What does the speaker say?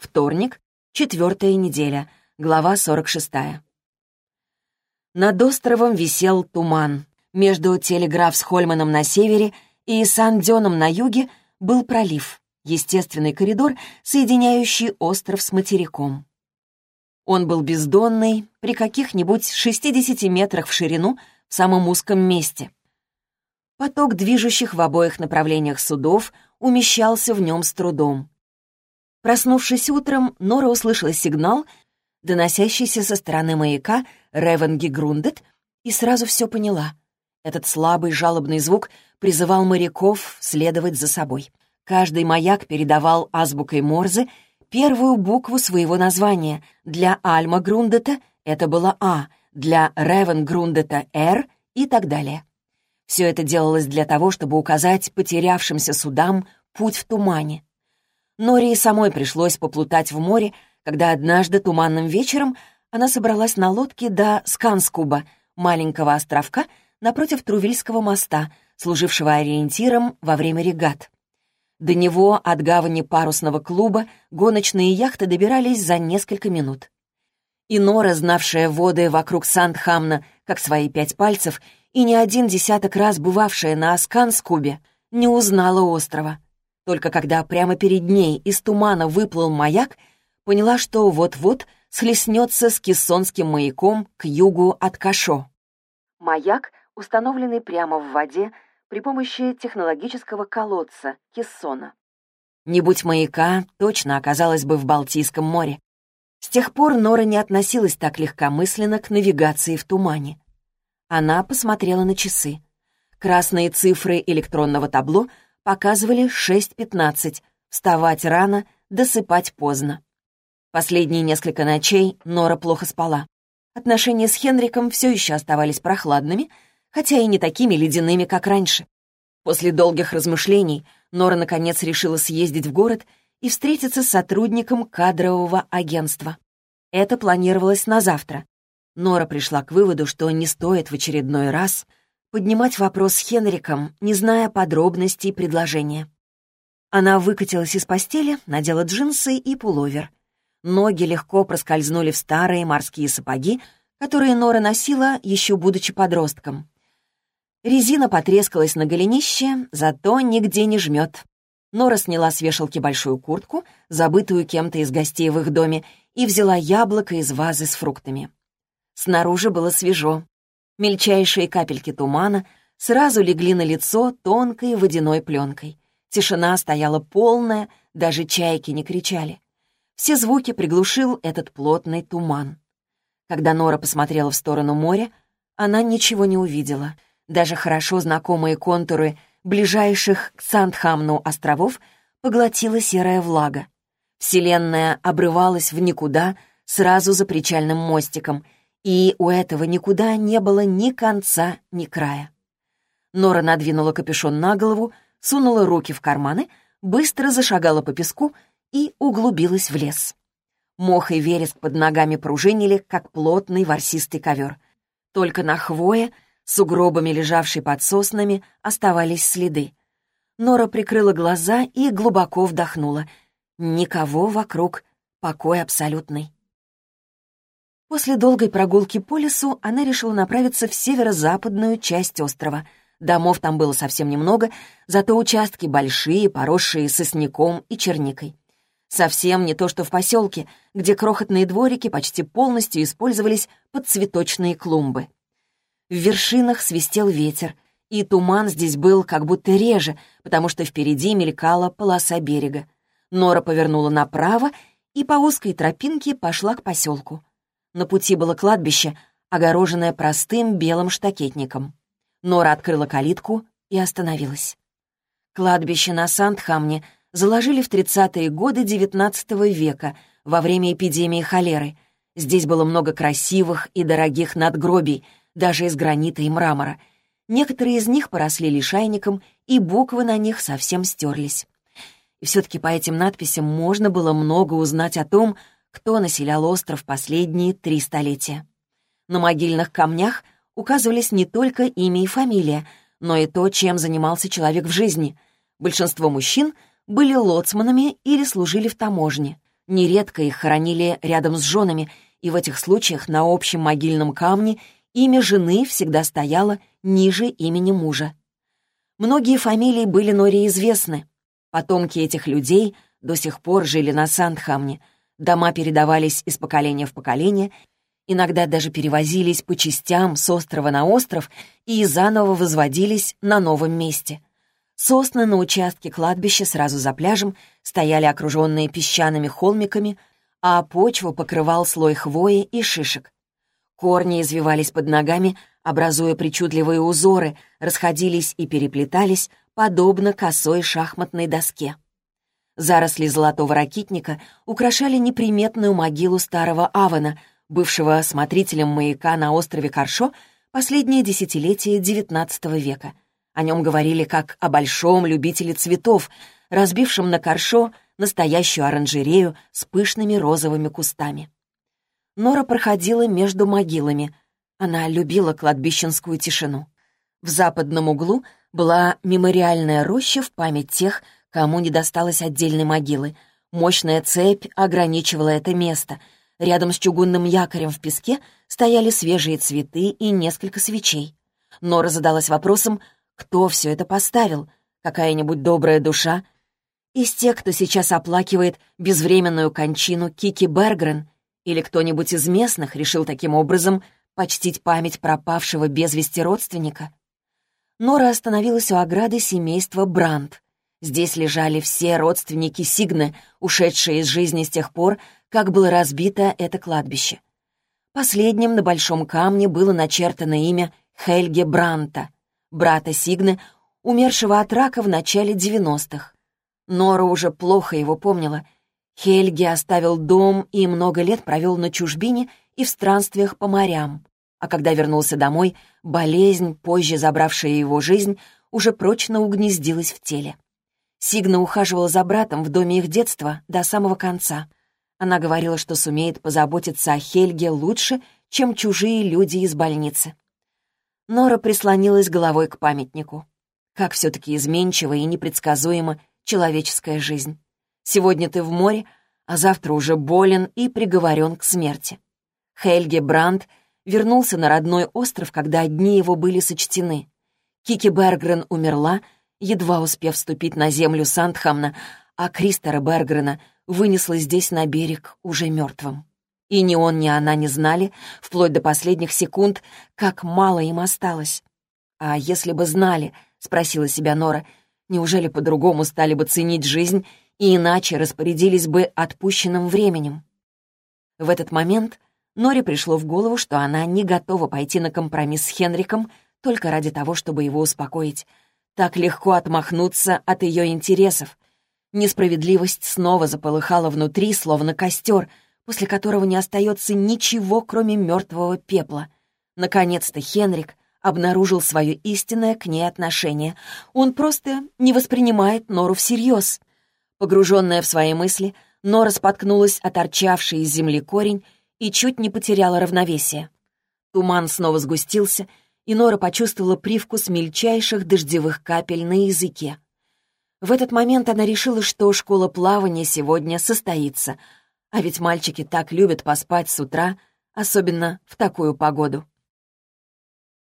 Вторник, четвертая неделя, глава 46. Над островом висел туман. Между Телеграфс-Хольманом на севере и Сан-Дёном на юге был пролив, естественный коридор, соединяющий остров с материком. Он был бездонный, при каких-нибудь 60 метрах в ширину, в самом узком месте. Поток движущих в обоих направлениях судов умещался в нем с трудом. Проснувшись утром, Нора услышала сигнал, доносящийся со стороны маяка Ревенги Грундет, и сразу все поняла. Этот слабый жалобный звук призывал моряков следовать за собой. Каждый маяк передавал азбукой Морзе первую букву своего названия. Для Альма Грундета это было А, для Ревен Грундета — Р и так далее. Все это делалось для того, чтобы указать потерявшимся судам путь в тумане. Норе и самой пришлось поплутать в море, когда однажды туманным вечером она собралась на лодке до Сканскуба, маленького островка напротив Трувильского моста, служившего ориентиром во время регат. До него от гавани парусного клуба гоночные яхты добирались за несколько минут. И Нора, знавшая воды вокруг Сандхамна, как свои пять пальцев, и не один десяток раз бывавшая на Асканскубе, не узнала острова — только когда прямо перед ней из тумана выплыл маяк, поняла, что вот-вот схлестнется с кессонским маяком к югу от Кашо. Маяк, установленный прямо в воде при помощи технологического колодца Кессона. Не будь маяка, точно оказалась бы в Балтийском море. С тех пор Нора не относилась так легкомысленно к навигации в тумане. Она посмотрела на часы. Красные цифры электронного табло — показывали 6.15. Вставать рано, досыпать поздно. Последние несколько ночей Нора плохо спала. Отношения с Хенриком все еще оставались прохладными, хотя и не такими ледяными, как раньше. После долгих размышлений Нора наконец решила съездить в город и встретиться с сотрудником кадрового агентства. Это планировалось на завтра. Нора пришла к выводу, что не стоит в очередной раз — поднимать вопрос с Хенриком, не зная подробностей предложения. Она выкатилась из постели, надела джинсы и пуловер. Ноги легко проскользнули в старые морские сапоги, которые Нора носила, еще будучи подростком. Резина потрескалась на голенище, зато нигде не жмет. Нора сняла с вешалки большую куртку, забытую кем-то из гостей в их доме, и взяла яблоко из вазы с фруктами. Снаружи было свежо, Мельчайшие капельки тумана сразу легли на лицо тонкой водяной пленкой. Тишина стояла полная, даже чайки не кричали. Все звуки приглушил этот плотный туман. Когда Нора посмотрела в сторону моря, она ничего не увидела. Даже хорошо знакомые контуры ближайших к Сандхамну островов поглотила серая влага. Вселенная обрывалась в никуда сразу за причальным мостиком — и у этого никуда не было ни конца, ни края. Нора надвинула капюшон на голову, сунула руки в карманы, быстро зашагала по песку и углубилась в лес. Мох и вереск под ногами пружинили, как плотный ворсистый ковер. Только на хвое, с угробами, лежавшей под соснами, оставались следы. Нора прикрыла глаза и глубоко вдохнула. Никого вокруг, покой абсолютный. После долгой прогулки по лесу она решила направиться в северо-западную часть острова. Домов там было совсем немного, зато участки большие, поросшие сосняком и черникой. Совсем не то, что в поселке, где крохотные дворики почти полностью использовались под цветочные клумбы. В вершинах свистел ветер, и туман здесь был как будто реже, потому что впереди мелькала полоса берега. Нора повернула направо и по узкой тропинке пошла к поселку. На пути было кладбище, огороженное простым белым штакетником. Нора открыла калитку и остановилась. Кладбище на Сандхамне заложили в 30-е годы XIX века во время эпидемии холеры. Здесь было много красивых и дорогих надгробий, даже из гранита и мрамора. Некоторые из них поросли лишайником, и буквы на них совсем стерлись. И все-таки по этим надписям можно было много узнать о том, кто населял остров последние три столетия. На могильных камнях указывались не только имя и фамилия, но и то, чем занимался человек в жизни. Большинство мужчин были лоцманами или служили в таможне. Нередко их хоронили рядом с женами, и в этих случаях на общем могильном камне имя жены всегда стояло ниже имени мужа. Многие фамилии были Норе известны. Потомки этих людей до сих пор жили на Сандхамне. Дома передавались из поколения в поколение, иногда даже перевозились по частям с острова на остров и заново возводились на новом месте. Сосны на участке кладбища сразу за пляжем стояли окруженные песчаными холмиками, а почву покрывал слой хвои и шишек. Корни извивались под ногами, образуя причудливые узоры, расходились и переплетались, подобно косой шахматной доске. Заросли золотого ракитника украшали неприметную могилу старого Авана, бывшего смотрителем маяка на острове Каршо последнее десятилетие XIX века. О нем говорили как о большом любителе цветов, разбившем на Каршо настоящую оранжерею с пышными розовыми кустами. Нора проходила между могилами. Она любила кладбищенскую тишину. В западном углу была мемориальная роща в память тех, кому не досталось отдельной могилы. Мощная цепь ограничивала это место. Рядом с чугунным якорем в песке стояли свежие цветы и несколько свечей. Нора задалась вопросом, кто все это поставил? Какая-нибудь добрая душа? Из тех, кто сейчас оплакивает безвременную кончину Кики Бергрен — или кто-нибудь из местных решил таким образом почтить память пропавшего без вести родственника? Нора остановилась у ограды семейства Брандт. Здесь лежали все родственники Сигны, ушедшие из жизни с тех пор, как было разбито это кладбище. Последним на большом камне было начертано имя Хельге Бранта, брата Сигны, умершего от рака в начале 90-х. Нора уже плохо его помнила — Хельги оставил дом и много лет провел на чужбине и в странствиях по морям. А когда вернулся домой, болезнь, позже забравшая его жизнь, уже прочно угнездилась в теле. Сигна ухаживала за братом в доме их детства до самого конца. Она говорила, что сумеет позаботиться о Хельге лучше, чем чужие люди из больницы. Нора прислонилась головой к памятнику. Как все-таки изменчива и непредсказуема человеческая жизнь. Сегодня ты в море, а завтра уже болен и приговорен к смерти. Хельге Брандт вернулся на родной остров, когда дни его были сочтены. Кики Бергрен умерла, едва успев вступить на землю Сандхамна, а Кристера Бергрена вынесла здесь на берег уже мертвым. И ни он, ни она не знали, вплоть до последних секунд, как мало им осталось. «А если бы знали?» — спросила себя Нора. «Неужели по-другому стали бы ценить жизнь и иначе распорядились бы отпущенным временем. В этот момент Норе пришло в голову, что она не готова пойти на компромисс с Хенриком только ради того, чтобы его успокоить. Так легко отмахнуться от ее интересов. Несправедливость снова заполыхала внутри, словно костер, после которого не остается ничего, кроме мертвого пепла. Наконец-то Хенрик обнаружил свое истинное к ней отношение. Он просто не воспринимает Нору всерьез. Погруженная в свои мысли, Нора споткнулась о торчавший из земли корень и чуть не потеряла равновесие. Туман снова сгустился, и Нора почувствовала привкус мельчайших дождевых капель на языке. В этот момент она решила, что школа плавания сегодня состоится, а ведь мальчики так любят поспать с утра, особенно в такую погоду.